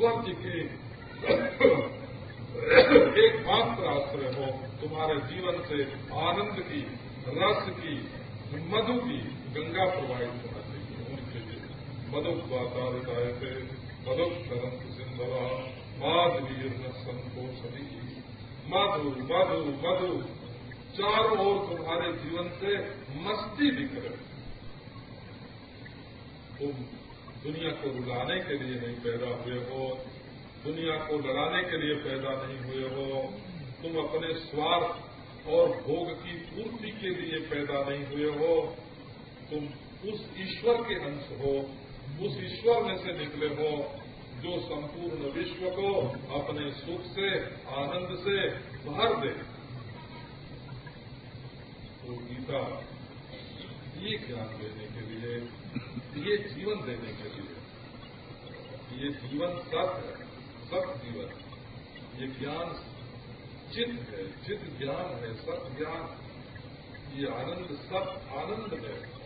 ईश्वर जी के एकमात्र आश्रय हो, तुम्हारे जीवन से आनंद की, रस की, मधु की गंगा प्रवाहित होना चाहिए। उनके लिए मधु वातावरण थे मधु करंत सिंधवा माध वीर न संतोष मधु मधु मधु, चारों ओर तुम्हारे जीवन से मस्ती तुम दुनिया को रुलाने के लिए नहीं पैदा हुए हो, दुनिया को लड़ाने के लिए पैदा नहीं हुए हो, तुम अपने स्वार्थ और भोग की पूर्ति के लिए पैदा नहीं हुए हो, तुम उस ईश्वर के अंश हो, उस ईश्वर में से निकले हो, जो संपूर्ण विश्व को अपने सुख से, आनंद से भर दे। तो गीता, ये ज्ञान देने के लिए ये जीवन देने के लिए। ये जीवन सत्य है सत जीवन। ये ज्ञान चित्त है, चित्त ज्ञान है, सत ज्ञान। ये आनंद, सत आनंद है।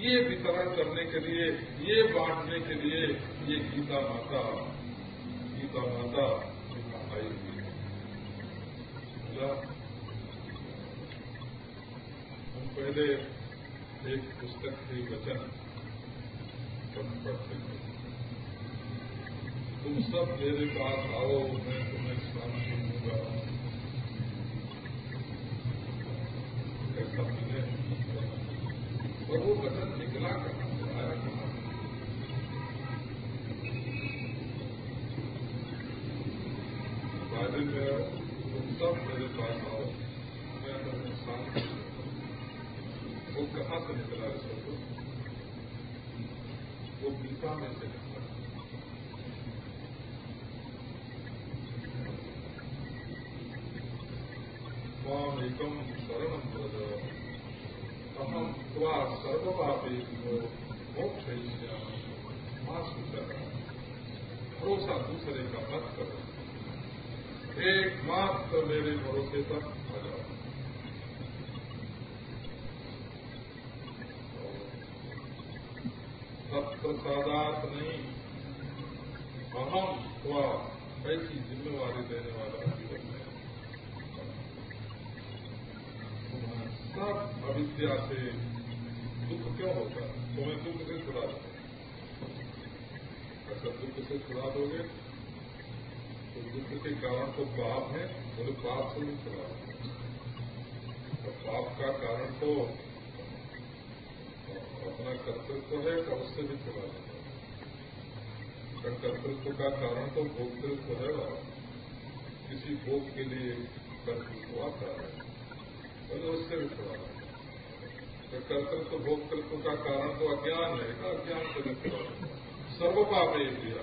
ये वितरण करने के लिए, ये बांटने के लिए ये गीता माता गीता माता आई हुई है। हम पहले एक पुस्तक के वचन पढ़ते थे तुम सब मेरे पास आओ मैं तुम्हें शांति दूँगा ऐसा मिले और वो वचन निकला कहा आया कहा बाइबल में तुम सब मेरे पास आओ मैं तुम्हें शांति वो कहाँ से निकला है सबको वो गीता में से निकला माम एकम शरण व्रज अहम त्वा सर्वपापे मोक्ष मां सुचर भरोसा दूसरे का मत करो एकमात्र मेरे भरोसे पर जाओ नहीं अहम हुआ ऐसी जिम्मेवारी देने वाला जीवन है सब अविद्या से दुख क्यों होता? है तुम्हें दुख से छुड़ा दो। अगर दुख से छुड़ा दोगे तो दुख के कारण तो पाप है बोले पाप से नहीं छुड़ा। तो पाप का कारण तो अपना कर्तृत्व है तो उससे भी छुड़ा देगा कर्तृत्व का कारण तो भोक्तृत्व है और किसी भोग के लिए कर्तृत्व आता है तो उससे भी छुड़ा तो कर्तृत्व, भोक्तृत्व का कारण तो अज्ञान है ना अज्ञान से भी छुड़ा सर्वपाप एक दिया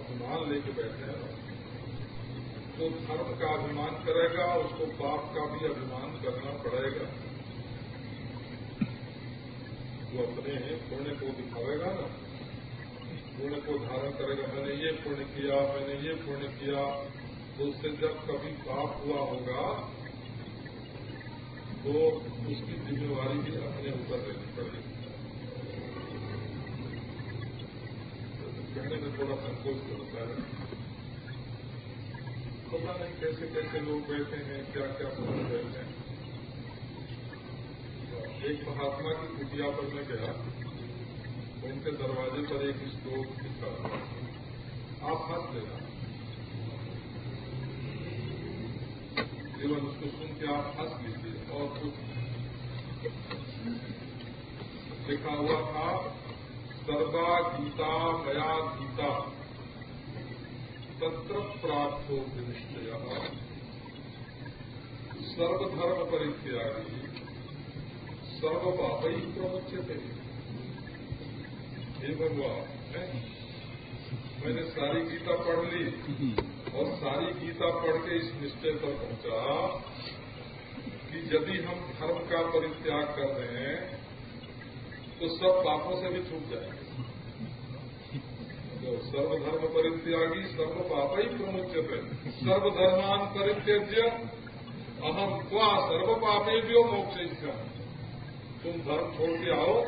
अभिमान लेके बैठे हैं। तो धर्म का अभिमान करेगा, उसको पाप का भी अभिमान करना पड़ेगा। जो अपने हैं पुण्य को दिखावेगा ना। पुण्य को धारण करेगा, मैंने ये पुण्य किया, मैंने ये पुण्य किया। तो उससे जब कभी पाप हुआ होगा तो उसकी जिम्मेवारी भी अपने ऊपर लेनी पड़ेगी। कहने में थोड़ा संकोच होता है। पता नहीं कैसे कैसे लोग बैठे हैं क्या क्या समझ बैठे हैं। एक महात्मा की कुटिया पर मैं गया। उनके दरवाजे पर एक श्लोक लिखा आप हंस लेना केवल उसको सुन के आप हंस लीजिए और कुछ लिखा हुआ था सर्वा गीता, मया गीता। तत्र प्राप्तो निश्चय सर्वधर्म परित्यागी सर्वपाप ही प्रमुख्यते हे? भगवान मैंने सारी गीता पढ़ ली, और सारी गीता पढ़ के इस निश्चय पर पहुँचा कि यदि हम धर्म का परित्याग कर रहे हैं तो सब पापों से भी छूट जाएँगे। सर्वधर्म परित्यागी सर्व पाप ही प्रमुख सर्वधर्मान परित्यज्य अहम क्वा सर्व पापे भी हो मोक्ष तुम धर्म छोड़ के आओ।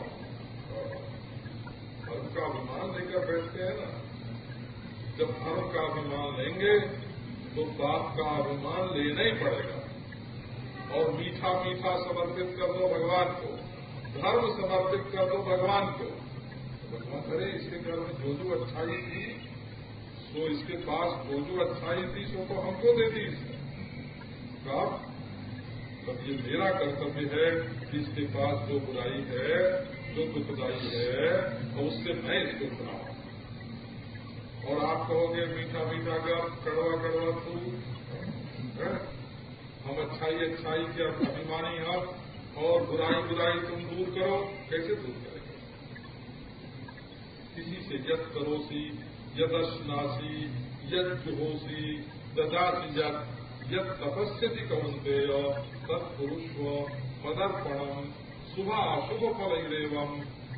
धर्म का अभिमान लेकर बैठते हैं ना। जब धर्म का अभिमान लेंगे तो पाप का अभिमान लेना ही पड़ेगा। और मीठा मीठा समर्पित कर दो भगवान को। धर्म समर्पित कर दो भगवान को। भगवान अरे इसके में जो जो अच्छाई थी तो इसके पास जो जो अच्छाई थी सो तो हमको दे दी कहा तब ये मेरा कर्तव्य है कि इसके पास जो बुराई है जो दुखदाई है, और उससे मैं इसको सुनाऊं और आप कहोगे, मीठा मीठा कर कड़वा कड़वा तू? हम अच्छाई अच्छाई के अभिमानी हम और बुराई बुराई तुम दूर करो। कैसे दूर करेंगे किसी से यद करोसी यदशनासी यद जुहोसी ददासी यद यद तपस्यति कवंते तत्पुरुष पदर्पणम शुभ अशुभ फल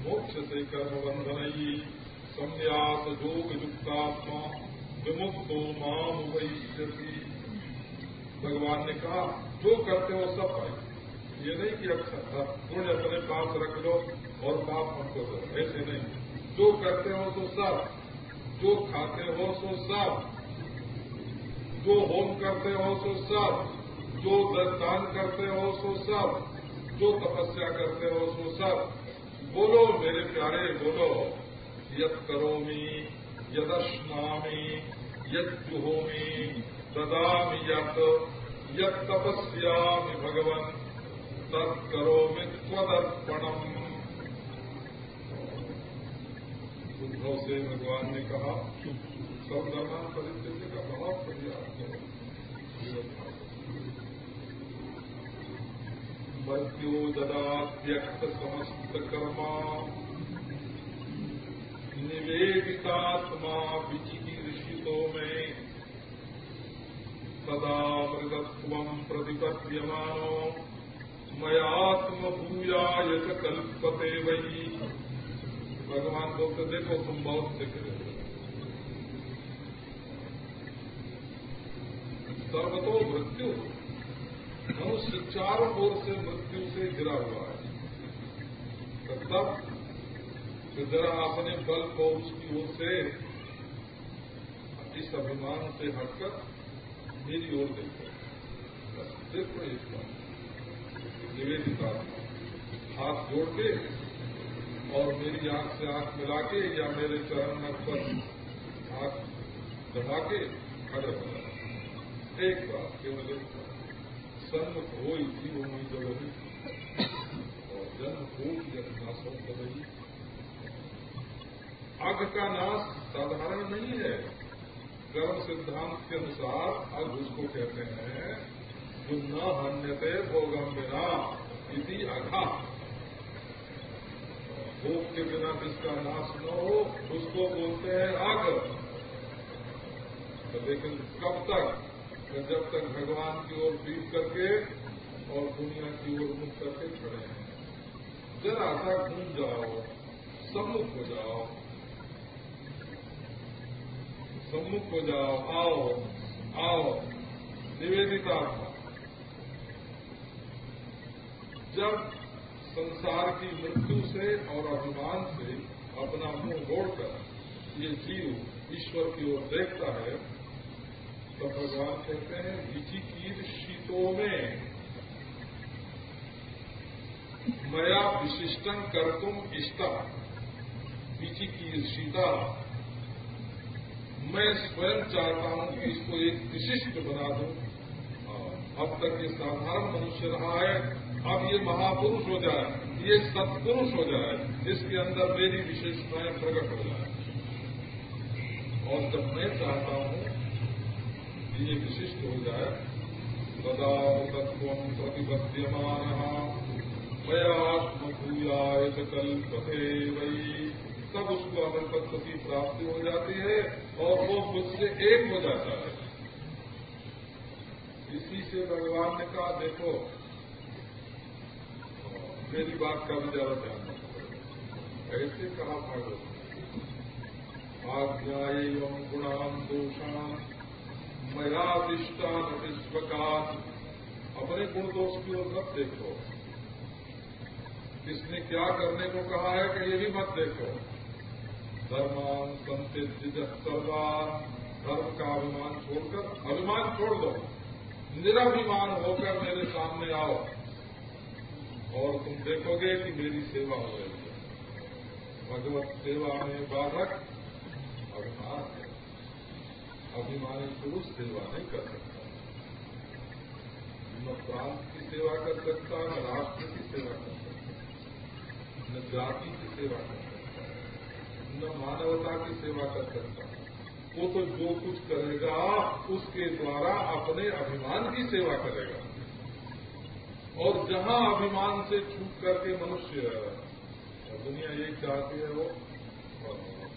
मोक्ष से कर्म बंधन संन्यास योग युक्तात्मा विमुक्तो माम वैश्यसी भगवान ने कहा, जो करते हो सब पाए ये नहीं कि अच्छा पुण्य अपने पास रख लो और पाप हमको ऐसे नहीं। जो करते हो तो सब। जो खाते हो सो सब। जो होम करते हो सो सब। जो दान करते हो सो सब। जो तपस्या करते हो सो सब। बोलो, मेरे प्यारे, बोलो। यद करोमी, यदश्नामी यद जुहोमी ददामि यत यत तपस्यामि भगवन्। तत्करोमि त्वदर्पणम्। उद्धव से भगवान ने कहा धर्मान परिस्थिति का बहुत बढ़िया मृत्यु ददा त्यक्त समस्त कर्मा निवेदितात्मा विचिकीर्षितों में। सदा मृगत्वम् प्रतिपद्यमानो, मयात्मभूयाय च कल्पते वही भगवान बोलते, देखो, तुम बहुत दिख रहे सर्वतो मृत्यु मनुष्य चारों ओर से मृत्यु से गिरा हुआ है। तब जरा अपने बल को उसकी ओर से, इस अभिमान से हटकर मेरी ओर देखो। देखो बात निवेदिता, हाथ जोड़ के और मेरी आँख से आँख मिला के या मेरे चरण मत पर हाथ दबा के खड़े हो जाए। एक बात केवल एक बात सन्मुख हो जीव हुई जबरी और जन्म हो जब नाशों कबरी आग का नाश साधारण नहीं है। कर्म सिद्धांत के अनुसार अब उसको कहते हैं जो न हन्यते भोगम बिना इति अघा भोग के बिना जिसका नाश न हो, उसको बोलते हैं आग। तो लेकिन कब तक? तो जब तक भगवान की ओर पीट करके और दुनिया की ओर मुख करके खड़े हैं। जरा सा घूम जाओ, सम्मुख हो जाओ। सम्मुख हो जाओ, आओ आओ। निवेदिता जब संसार की मृत्यु से और अभिमान से अपना मुँह मोड़कर ये जीव ईश्वर की ओर देखता है तो भगवान कहते हैं विचिकीर शीतों में मया विशिष्टन कर तुम इष्टा। विचिकीर शीता, मैं स्वयं चाहता हूँ कि इसको एक विशिष्ट बना दूँ। अब तक ये साधारण मनुष्य रहा है, अब ये महापुरुष हो जाए। ये सत्पुरुष हो जाए जिसके अंदर मेरी विशेषताएँ प्रकट हो जाए। और जब मैं चाहता हूँ कि ये विशिष्ट हो जाए सदा तत्व प्रतिपद्यमान मयात्मभूयाय कल्पते वही तब उसको अमर तत्व की प्राप्ति हो जाती है और वो मुझसे एक हो जाता है। इसी से भगवान ने कहा, देखो मेरी बात का भी ज़्यादा ध्यान ऐसे कहा भागवत। एवं गुणान दोषान मयादिष्टान विश्वकात अपने गुण दोष की ओर मत देखो। किसने क्या करने को कहा है कि ये भी मत देखो। धर्मान संतिज सर्वान धर्म का अभिमान छोड़कर अभिमान छोड़ दो। निराभिमान होकर मेरे सामने आओ। और तुम देखोगे कि मेरी सेवा हो रही है। भगवत सेवा में बाधक अभिमान है। अभिमानी पुरुष सेवा नहीं कर सकता। न प्रांत की सेवा कर सकता न राष्ट्र की सेवा कर सकता न जाति की सेवा कर सकता न मानवता की सेवा कर सकता वो तो जो कुछ करेगा, उसके द्वारा अपने अभिमान की सेवा करेगा। और जहाँ अभिमान से छूट करके मनुष्य दुनिया यही चाहती है वो।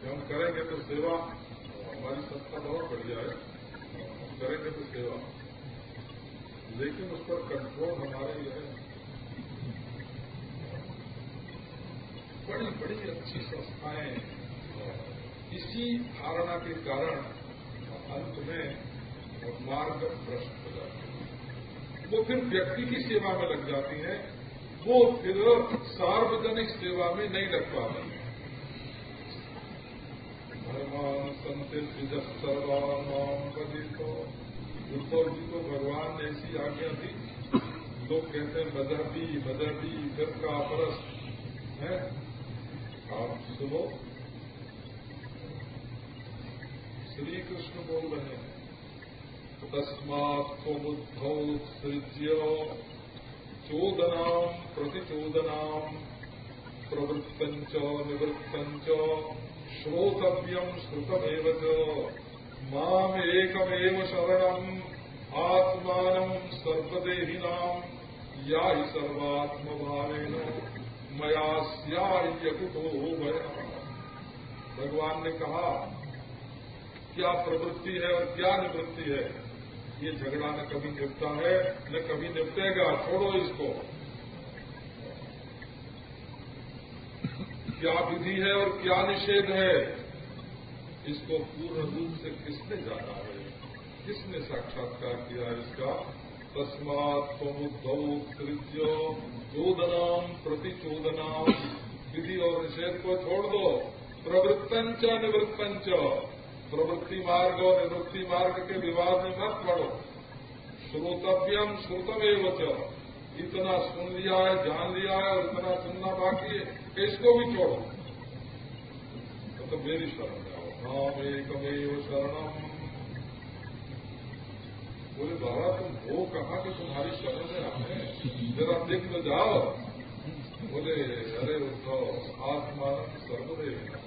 हम करेंगे तो सेवा हमारी संस्था बहुत बढ़िया है। हम करेंगे तो सेवा। लेकिन उस पर कंट्रोल हमारे लिए है। बड़ी बड़ी अच्छी संस्थाएँ इसी धारणा के कारण अंत में मार्ग भ्रष्ट हो जाते हैं। वो फिर व्यक्ति की सेवा में लग जाती है। वो फिर सार्वजनिक सेवा में नहीं लग पाती। भगवान संत सर्वान तो उद्धव जी को भगवान ने ऐसी आज्ञा दी। लोग कहते हैं बदरती बदरती फिर का परस। है? आप सुनो। श्री कृष्ण बोल रहे हैं। तस्मात् बुद्धौ सृज्य चोदनाम प्रतिचोदनाम प्रवृत्तंच निवृत्तंच श्रोतव्यम श्रुतमेव माम एकमेव शरणम आत्मान सर्वदेहिनाम या ही सर्वात्म भावेन मया स्यायकुतो भगवान ने कहा, क्या प्रवृत्ति है और क्या निवृत्ति है? ये झगड़ा न कभी निपटा है, न कभी निपटेगा छोड़ो इसको। क्या विधि है और क्या निषेध है? इसको पूर्ण रूप से किसने जाना है? किसने साक्षात्कार किया इसका? तस्मात समुद्धौ तृज्य चोदनाम प्रतिचोदनाम विधि और निषेध को छोड़ दो। प्रवृत्तंच निवृत्तंच प्रवृत्ति मार्ग और निवृत्ति मार्ग के विवाद में मत पड़ो। श्रोतव्यम श्रोतमेव इतना सुन लिया है जान लिया है और इतना सुनना बाकी है इसको भी छोड़ो। तो, तो मेरी शरण आओ। नाम एकमेव शरणम। बोले बाबा तुम वो कहा कि तुम्हारी शरण में आए जरा देख तो जाओ। बोले अरे उद्धव आत्मान सर्वदेव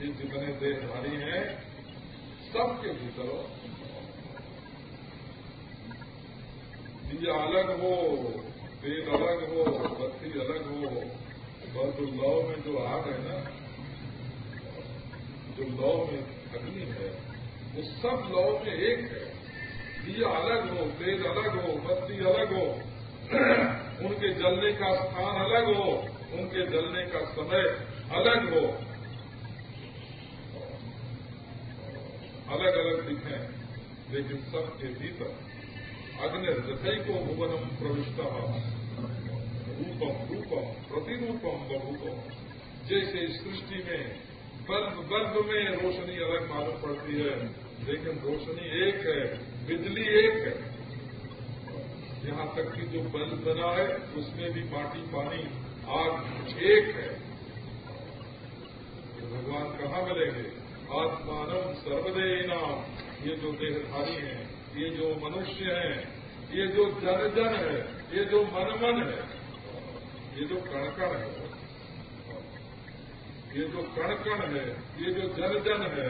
ये जितने देहधारी हैं सबके भीतर दिया अलग हो तेल अलग हो बत्ती अलग हो जो लौ में जो आग है ना, जो लौ में अग्नि है, वो सब लौ में एक है। दिया अलग हो तेल अलग हो बत्ती अलग हो, उनके जलने का स्थान अलग हो, उनके जलने का समय अलग हो। अलग अलग दिखे, लेकिन सबके भीतर अग्नि रथई को भुवनम प्रविष्ट रूपम रूपम, प्रतिरूपम बभूपम जैसे सृष्टि में बल्ब बल्ब में रोशनी अलग मालूम पड़ती है, लेकिन रोशनी एक है, बिजली एक है। यहाँ तक कि जो बल्ब बना है, उसमें भी माटी, पानी, आग एक है। तो भगवान कहाँ मिलेंगे? आत्मानम सर्वदेना ये जो देहधारी हैं, ये जो मनुष्य हैं, ये जो जन जन है, ये जो मन मन है, ये जो कणकण है, ये जो कणकण है, ये जो जन जन है,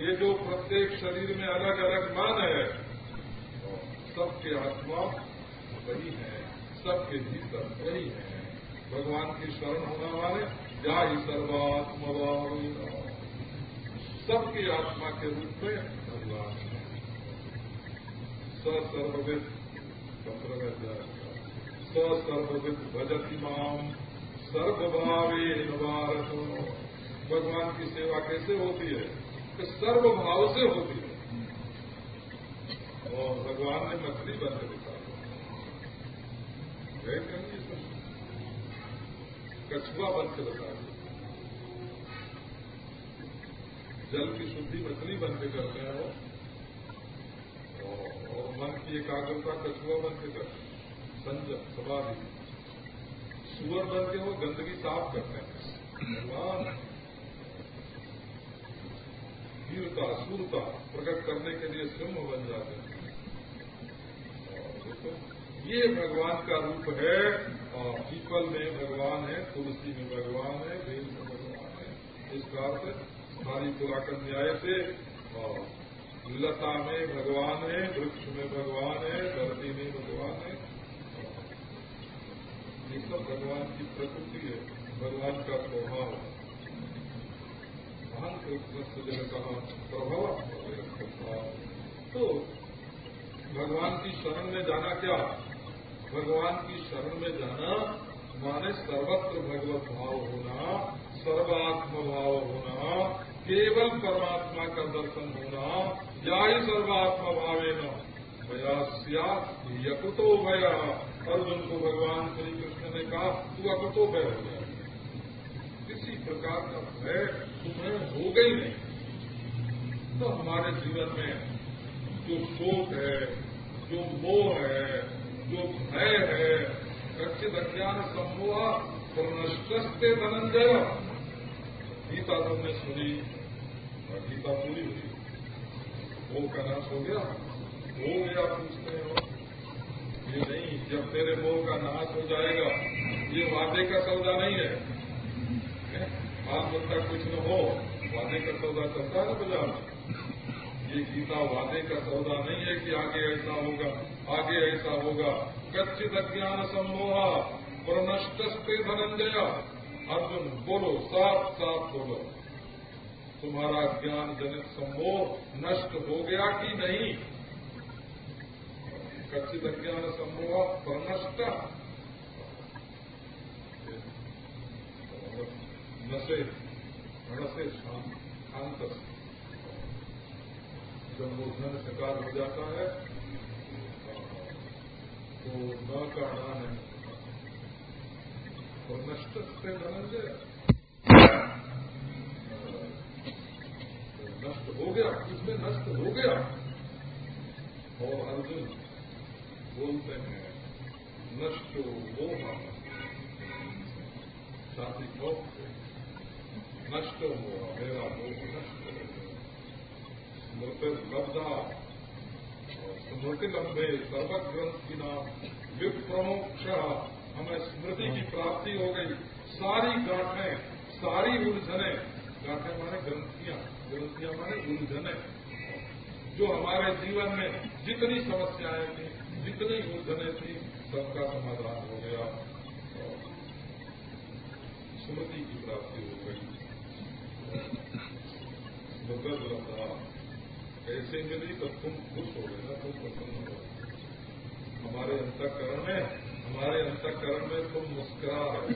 ये जो प्रत्येक शरीर में अलग अलग मन है, सबके आत्मा वही है, सबके भीतर वही है। भगवान की शरण होने वाले या ही सर्वात्मवा सबकी आत्मा के रूप में भगवान सर्वविद पंद्रह सर्वविद भजति इमाम सर्वभावे भारत भगवान की सेवा कैसे होती है? कि सर्वभाव से होती है। और भगवान ने मछली बन के दिखा है क्या ये सब। कछुआ बन के बता जल की शुद्धि मछली बन के करते हैं वो और मन की एकाग्रता कछुआ बन के करते हैं। संजम समाधि सुअर बन के वो गंदगी साफ़ करते हैं। भगवान। वीरता, सूरता प्रकट करने के लिए सिंह बन जाते हैं। ये भगवान का रूप है पीपल में भगवान है, तुलसी में भगवान है बेल में भगवान है। इस कार से सारी पुरातन न्याय से, और लता में भगवान है, वृक्ष में भगवान है, धरती में भगवान है। ये सब भगवान की प्रकृति है, भगवान का स्वभाव। महान कृष्ण कहा, प्रभाव तो भगवान की शरण में जाना क्या? भगवान की शरण में जाना माने सर्वत्र भगवत भाव होना। सर्वात्म भाव होना केवल परमात्मा का दर्शन होना, या ही सर्वात्मा भावे न भया यकुतो भया। अर्जुन को भगवान श्री कृष्ण ने कहा, तू अकुतो भय हो गया। किसी प्रकार का भय तुम्हें हो गई नहीं। तो हमारे जीवन में जो शोक है, जो मोह है, जो भय है कच्चित अज्ञान समूह प्रनष्टस्ते धनंजय। गीता तुमने सुनी और गीता पूरी हुई मोह का नाश हो गया। हो गया पूछते हो ये नहीं, जब तेरे मोह का नाश हो जाएगा, ये वादे का सौदा नहीं है। बाल बच्चा कुछ न हो, वादे का सौदा चलता है बाज़ार। ये गीता वादे का सौदा नहीं है कि आगे ऐसा होगा, आगे ऐसा होगा। कच्चित अज्ञान सम्मोहा, प्रनष्टस्ते धनंजय। अर्जुन बोलो साफ़ साफ़ बोलो। तुम्हारा ज्ञान जनित सम्मोह नष्ट हो गया कि नहीं? कच्चित अज्ञान सम्मोह प्रनष्ट। नशे नशे शांत जब वो धन सकार हो जाता है तो न का ना है। और नष्ट से धनंजय नष्ट हो गया इसमें नष्ट हो गया और अर्जुन बोलते हैं नष्ट वो साथी भोग नष्ट हुआ मेरा मोह नष्ट हो स्मृतिर्लब्धा स्मृति लंबे सर्वग्रंथि नाम विप्रमोक्ष हमें स्मृति की प्राप्ति हो गई। सारी गांठें, सारी उलझने, गांठें माने ग्रंथियाँ ग्रंथियाँ माने उलझने। जो हमारे जीवन में जितनी समस्याएँ थी, जितनी उलझने थी, सबका समाधान हो गया। स्मृति की प्राप्ति हो गई। भगवत रहा ऐसे मिली तो तुम खुश हो गए ना, तुम प्रसन्न हो हमारे अंतकरण में हमारे अंतकरण में तुम मुस्कुरा रहे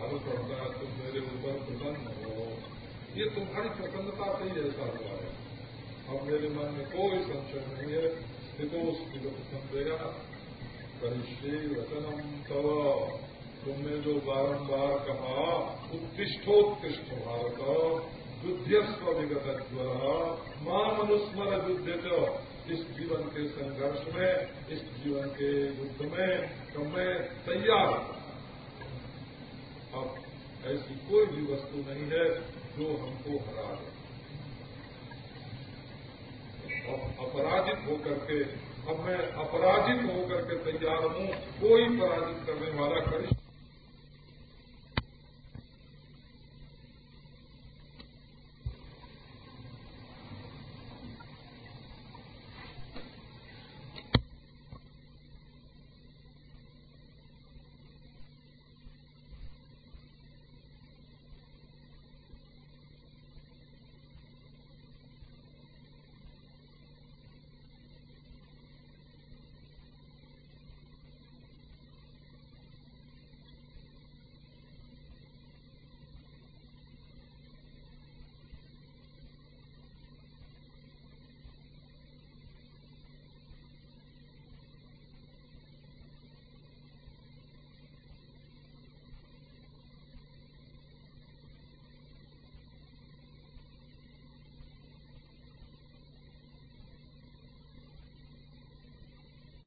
हो पड़ता है तुम मेरे ऊपर प्रसन्न हो ये तुम्हारी प्रसन्नता से ही ऐसा हुआ है। अब मेरे मन में कोई संशय नहीं है स्थितोष संदेगा परिश्री वचनम तव। तुमने जो बारंबार कहा, उत्तिष्ठोत्तिष्ठ भारत युद्धस्व विगत माँ मनुस्मर युद्ध इस जीवन के संघर्ष में, इस जीवन के युद्ध में तो मैं तैयार। अब ऐसी कोई भी वस्तु नहीं है जो हमको हरा दे। अब अपराजित होकर के, अब मैं अपराजित होकर के तैयार हूँ। कोई पराजित करने वाला करिष्ठ